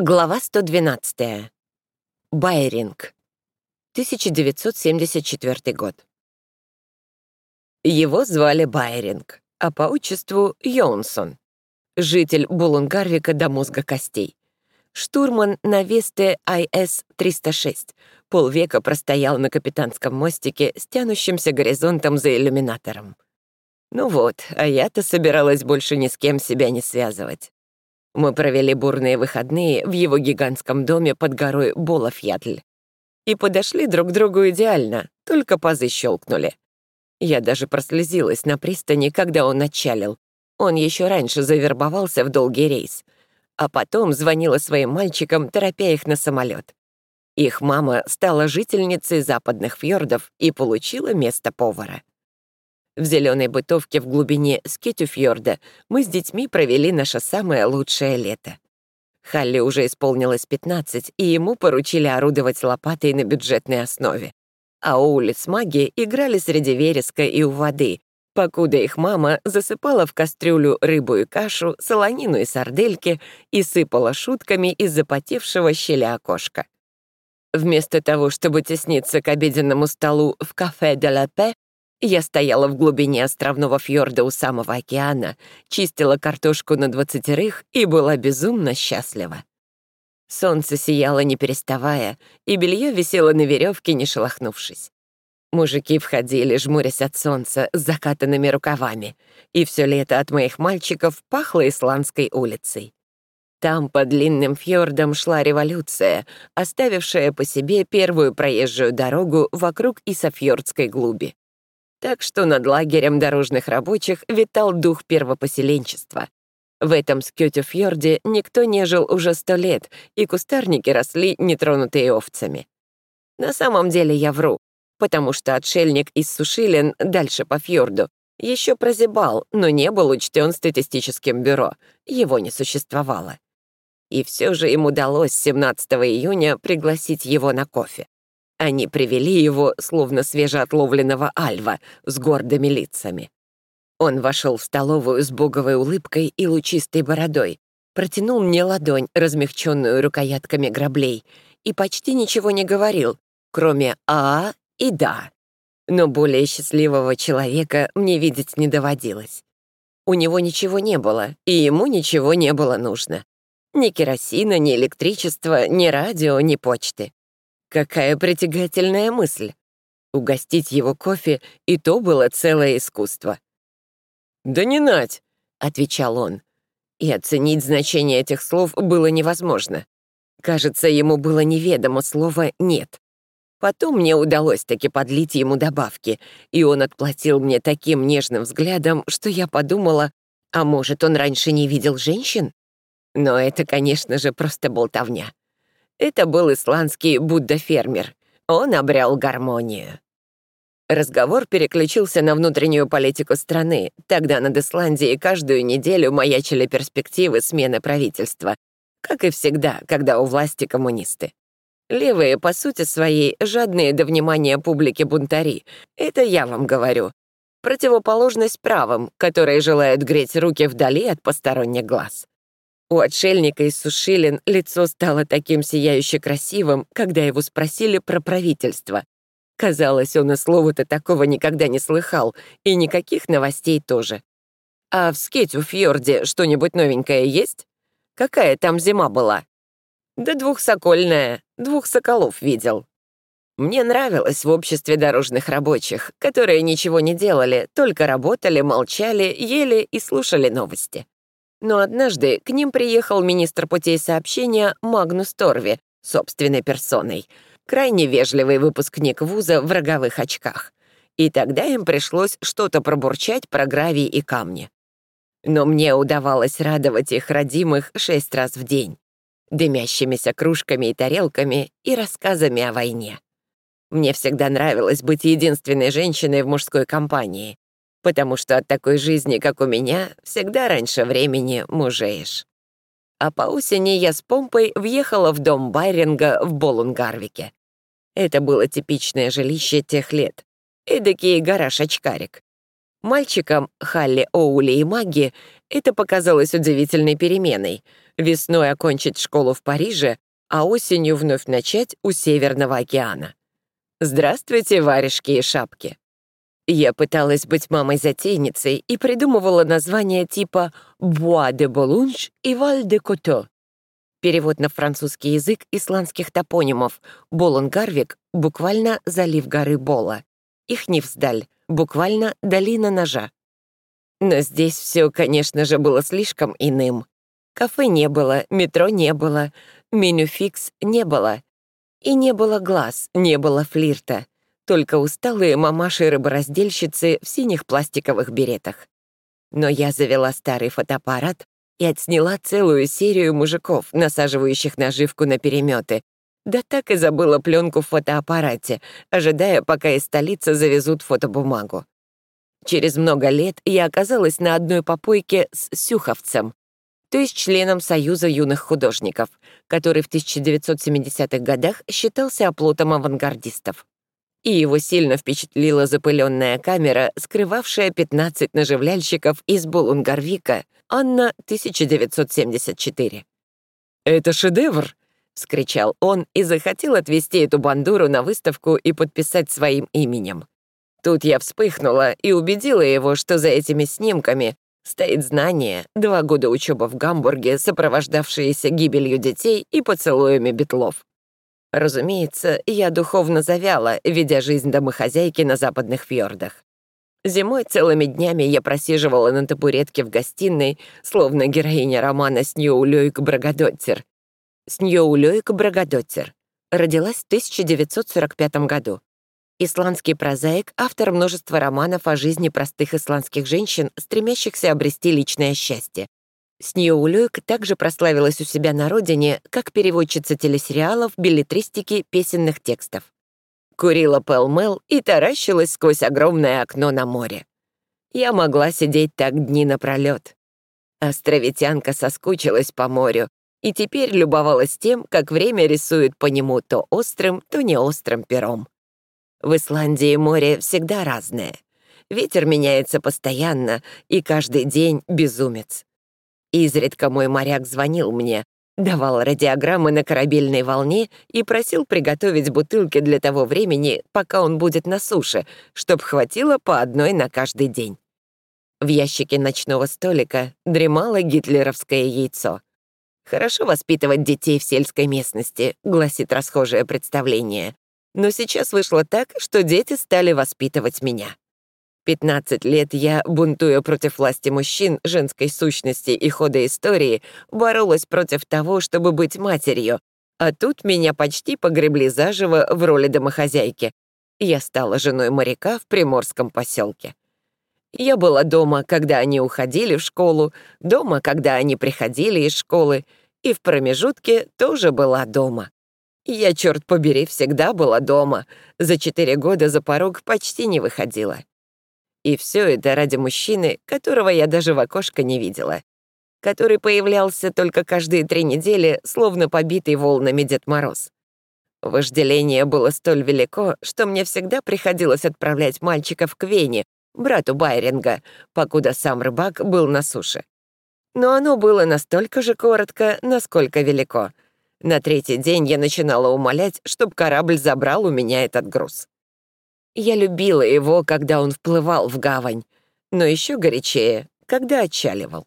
Глава 112. Байринг. 1974 год. Его звали Байринг, а по отчеству Йонсон. Житель Булунгарвика до мозга костей. Штурман на Весте ИС-306. Полвека простоял на капитанском мостике с тянущимся горизонтом за иллюминатором. Ну вот, а я-то собиралась больше ни с кем себя не связывать. Мы провели бурные выходные в его гигантском доме под горой Болофьятль. И подошли друг к другу идеально, только пазы щелкнули. Я даже прослезилась на пристани, когда он отчалил. Он еще раньше завербовался в долгий рейс. А потом звонила своим мальчикам, торопя их на самолет. Их мама стала жительницей западных фьордов и получила место повара. В зеленой бытовке в глубине Скетюфьорда мы с детьми провели наше самое лучшее лето. Халли уже исполнилось 15, и ему поручили орудовать лопатой на бюджетной основе. А Оули с Маги играли среди вереска и у воды, покуда их мама засыпала в кастрюлю рыбу и кашу, солонину и сардельки и сыпала шутками из запотевшего щеля окошка. Вместо того, чтобы тесниться к обеденному столу в кафе де ла Пе, я стояла в глубине островного фьорда у самого океана, чистила картошку на двадцатерых и была безумно счастлива. Солнце сияло не переставая, и белье висело на веревке, не шелохнувшись. Мужики входили, жмурясь от солнца, с закатанными рукавами, и все лето от моих мальчиков пахло Исландской улицей. Там, под длинным фьордом, шла революция, оставившая по себе первую проезжую дорогу вокруг Исафьордской глуби. Так что над лагерем дорожных рабочих витал дух первопоселенчества. В этом Скётюфьорде никто не жил уже сто лет, и кустарники росли, нетронутые овцами. На самом деле я вру, потому что отшельник из Сушилен дальше по фьорду еще прозябал, но не был учтен статистическим бюро, его не существовало. И все же им удалось 17 июня пригласить его на кофе. Они привели его, словно свежеотловленного альва, с гордыми лицами. Он вошел в столовую с боговой улыбкой и лучистой бородой, протянул мне ладонь, размягченную рукоятками граблей, и почти ничего не говорил, кроме «а» и «да». Но более счастливого человека мне видеть не доводилось. У него ничего не было, и ему ничего не было нужно. Ни керосина, ни электричества, ни радио, ни почты. Какая притягательная мысль. Угостить его кофе — и то было целое искусство. «Да не нать!» — отвечал он. И оценить значение этих слов было невозможно. Кажется, ему было неведомо слово «нет». Потом мне удалось таки подлить ему добавки, и он отплатил мне таким нежным взглядом, что я подумала, а может, он раньше не видел женщин? Но это, конечно же, просто болтовня. Это был исландский Будда-фермер. Он обрел гармонию. Разговор переключился на внутреннюю политику страны. Тогда над Исландией каждую неделю маячили перспективы смены правительства. Как и всегда, когда у власти коммунисты. Левые, по сути своей, жадные до внимания публики бунтари. Это я вам говорю. Противоположность правым, которые желают греть руки вдали от посторонних глаз. У отшельника из Сушилин лицо стало таким сияюще красивым, когда его спросили про правительство. Казалось, он и слова-то такого никогда не слыхал, и никаких новостей тоже. «А в Скетю-фьорде что-нибудь новенькое есть? Какая там зима была?» «Да двухсокольная, двух соколов видел». Мне нравилось в обществе дорожных рабочих, которые ничего не делали, только работали, молчали, ели и слушали новости. Но однажды к ним приехал министр путей сообщения Магнус Торви собственной персоной, крайне вежливый выпускник вуза в роговых очках. И тогда им пришлось что-то пробурчать про гравий и камни. Но мне удавалось радовать их родимых шесть раз в день, дымящимися кружками и тарелками и рассказами о войне. Мне всегда нравилось быть единственной женщиной в мужской компании, потому что от такой жизни, как у меня, всегда раньше времени мужеешь. А по осени я с помпой въехала в дом Байринга в Болунгарвике. Это было типичное жилище тех лет. Эдакий гараж-очкарик. Мальчикам, Халли, Оули и Маги, это показалось удивительной переменой. Весной окончить школу в Париже, а осенью вновь начать у Северного океана. Здравствуйте, варежки и шапки. Я пыталась быть мамой-затейницей и придумывала названия типа «Bois de Bolunge» и «Val de Coteau». Перевод на французский язык исландских топонимов Болунгарвик буквально «залив горы Бола», Ихнивсдаль буквально «долина ножа». Но здесь все, конечно же, было слишком иным. Кафе не было, метро не было, меню фикс не было. И не было глаз, не было флирта. Только усталые мамаши-рыбораздельщицы в синих пластиковых беретах. Но я завела старый фотоаппарат и отсняла целую серию мужиков, насаживающих наживку на переметы. Да так и забыла пленку в фотоаппарате, ожидая, пока из столицы завезут фотобумагу. Через много лет я оказалась на одной попойке с Сюховцем, то есть членом Союза юных художников, который в 1970-х годах считался оплотом авангардистов. И его сильно впечатлила запыленная камера, скрывавшая 15 наживляльщиков из Булунгарвика, Анна 1974. «Это шедевр!» — скричал он и захотел отвезти эту бандуру на выставку и подписать своим именем. Тут я вспыхнула и убедила его, что за этими снимками стоит знание, два года учебы в Гамбурге, сопровождавшиеся гибелью детей и поцелуями битлов. Разумеется, я духовно завяла, ведя жизнь домохозяйки на западных фьордах. Зимой целыми днями я просиживала на табуретке в гостиной, словно героиня романа Сньоулёйк Брагадоттер. Сньоулёйк Брагадоттер. Родилась в 1945 году. Исландский прозаик, автор множества романов о жизни простых исландских женщин, стремящихся обрести личное счастье. Сньоулюйк также прославилась у себя на родине как переводчица телесериалов, билетристики, песенных текстов курила пэл и таращилась сквозь огромное окно на море. Я могла сидеть так дни напролет. Островитянка соскучилась по морю и теперь любовалась тем, как время рисует по нему то острым, то не острым пером. В Исландии море всегда разное. Ветер меняется постоянно, и каждый день безумец. Изредка мой моряк звонил мне, давал радиограммы на корабельной волне и просил приготовить бутылки для того времени, пока он будет на суше, чтоб хватило по одной на каждый день. В ящике ночного столика дремало гитлеровское яйцо. «Хорошо воспитывать детей в сельской местности», — гласит расхожее представление. Но сейчас вышло так, что дети стали воспитывать меня. 15 лет я, бунтуя против власти мужчин, женской сущности и хода истории, боролась против того, чтобы быть матерью, а тут меня почти погребли заживо в роли домохозяйки. Я стала женой моряка в приморском поселке. Я была дома, когда они уходили в школу, дома, когда они приходили из школы, и в промежутке тоже была дома. Я, черт побери, всегда была дома. За четыре года за порог почти не выходила. И все это ради мужчины, которого я даже в окошко не видела, который появлялся только каждые три недели, словно побитый волнами Дед Мороз. Вожделение было столь велико, что мне всегда приходилось отправлять мальчиков к Вене, брату Байринга, покуда сам рыбак был на суше. Но оно было настолько же коротко, насколько велико. На третий день я начинала умолять, чтобы корабль забрал у меня этот груз. Я любила его, когда он вплывал в гавань, но еще горячее, когда отчаливал.